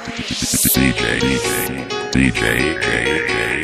DJ DJ DJ DJ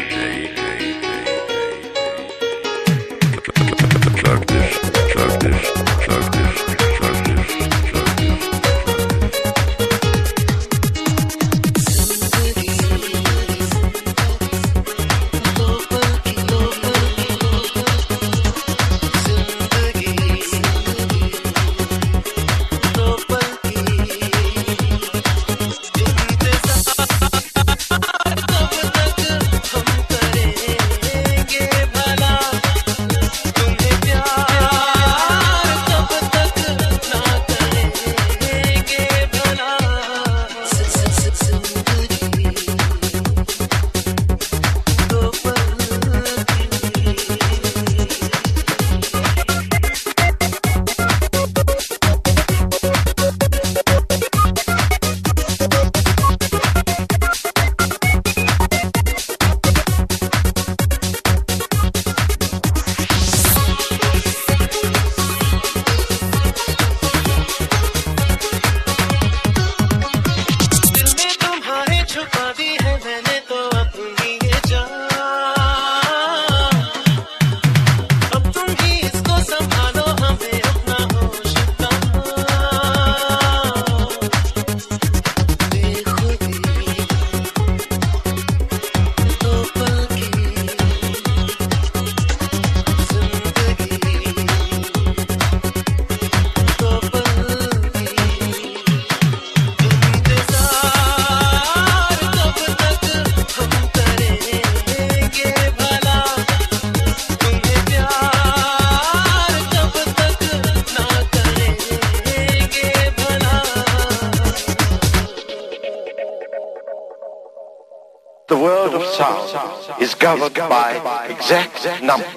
The world of sound is governed by exact numbers.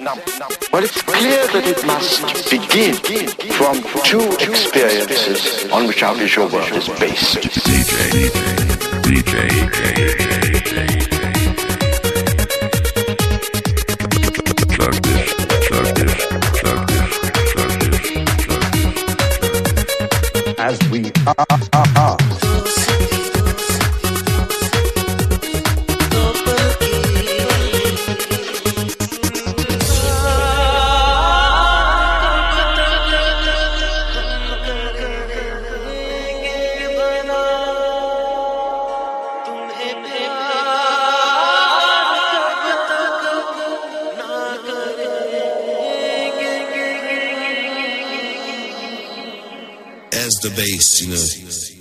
But it's clear that it must begin from two experiences on which our visual world is based. DJ, DJ, this, this, this, this, this. as we are. As the bass, you know.